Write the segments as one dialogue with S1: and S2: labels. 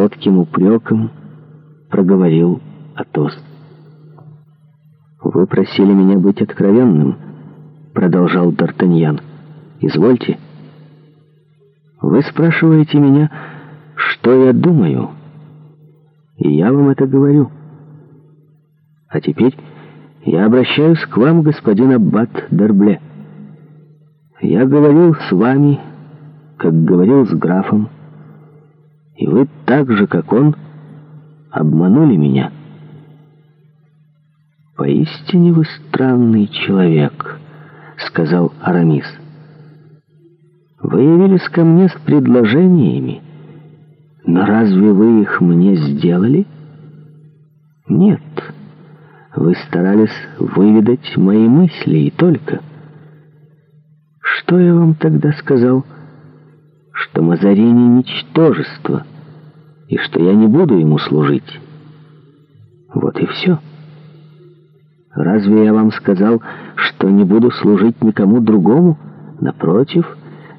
S1: кротким упреком проговорил Атос. «Вы просили меня быть откровенным», — продолжал Д'Артаньян. «Извольте». «Вы спрашиваете меня, что я думаю?» «И я вам это говорю». «А теперь я обращаюсь к вам, господин Аббат Дербле. Я говорил с вами, как говорил с графом» и вы так же, как он, обманули меня. «Поистине вы странный человек», — сказал Арамис. «Вы явились ко мне с предложениями, но разве вы их мне сделали?» «Нет, вы старались выведать мои мысли и только». «Что я вам тогда сказал?» что Мазарини — ничтожество, и что я не буду ему служить. Вот и все. Разве я вам сказал, что не буду служить никому другому? Напротив,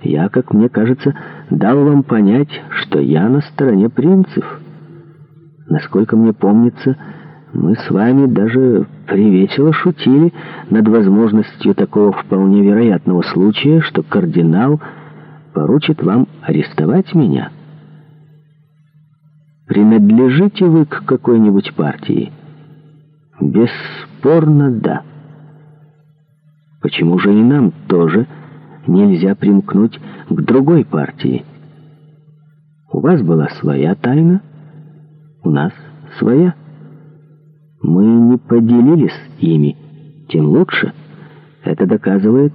S1: я, как мне кажется, дал вам понять, что я на стороне принцев. Насколько мне помнится, мы с вами даже привесело шутили над возможностью такого вполне вероятного случая, что кардинал — поручит вам арестовать меня. Принадлежите вы к какой-нибудь партии? Бесспорно, да. Почему же и нам тоже нельзя примкнуть к другой партии? У вас была своя тайна, у нас своя. Мы не поделились ими, тем лучше. Это доказывает,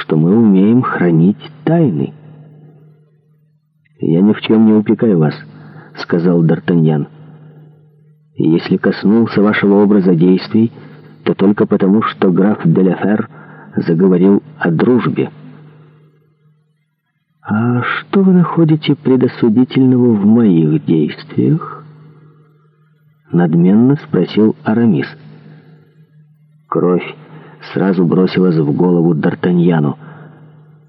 S1: что мы умеем хранить тайны. «Я ни в чем не упекаю вас», — сказал Д'Артаньян. «Если коснулся вашего образа действий, то только потому, что граф Деляфер заговорил о дружбе». «А что вы находите предосудительного в моих действиях?» Надменно спросил Арамис. «Кровь сразу бросилось в голову Д'Артаньяну.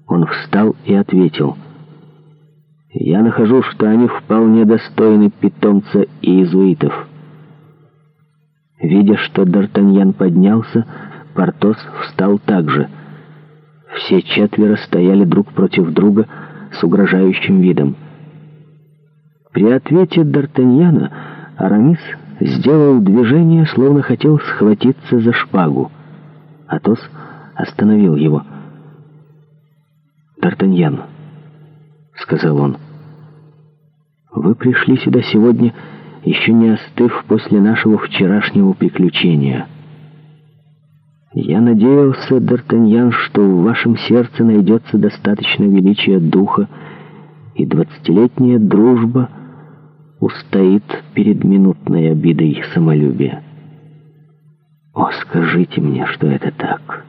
S1: Он встал и ответил. «Я нахожу, что они вполне достойны питомца и иезуитов». Видя, что Д'Артаньян поднялся, Портос встал также. Все четверо стояли друг против друга с угрожающим видом. При ответе Д'Артаньяна Арамис сделал движение, словно хотел схватиться за шпагу. Атос остановил его. «Д'Артаньян», — сказал он, — «вы пришли сюда сегодня, еще не остыв после нашего вчерашнего приключения. Я надеялся, Д'Артаньян, что в вашем сердце найдется достаточно величия духа, и двадцатилетняя дружба устоит перед минутной обидой самолюбия». О, скажите мне, что это так.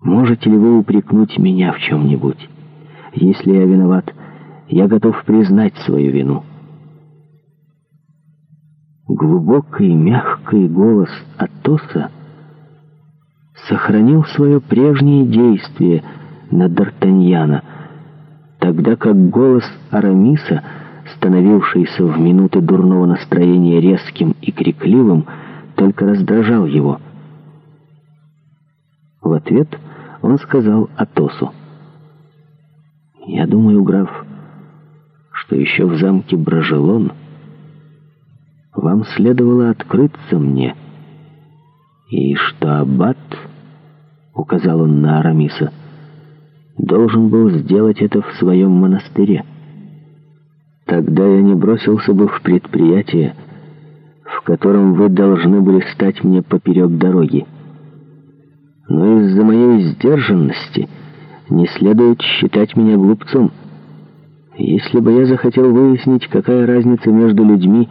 S1: Можете ли вы упрекнуть меня в чем-нибудь? Если я виноват, я готов признать свою вину. Глубокий, мягкий голос Атоса сохранил свое прежнее действие на Д'Артаньяна, тогда как голос Арамиса, становившийся в минуты дурного настроения резким и крикливым, только раздражал его. В ответ он сказал Атосу. «Я думаю, граф, что еще в замке Брожелон вам следовало открыться мне, и что Аббат, — указал он на Арамиса, — должен был сделать это в своем монастыре. Тогда я не бросился бы в предприятие, — которым вы должны были стать мне поперек дороги. Но из-за моей сдержанности не следует считать меня глупцом. Если бы я захотел выяснить, какая разница между людьми,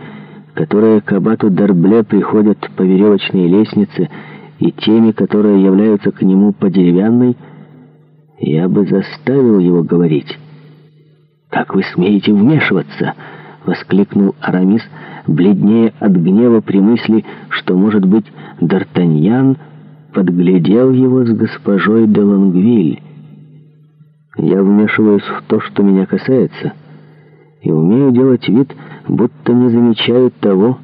S1: которые к абату Дарбле приходят по веревочной лестнице, и теми, которые являются к нему по деревянной, я бы заставил его говорить. «Как вы смеете вмешиваться?» воскликнул Арамис, бледнее от гнева при мысли, что, может быть, Д'Артаньян подглядел его с госпожой де Лонгвиль. «Я вмешиваюсь в то, что меня касается, и умею делать вид, будто не замечаю того,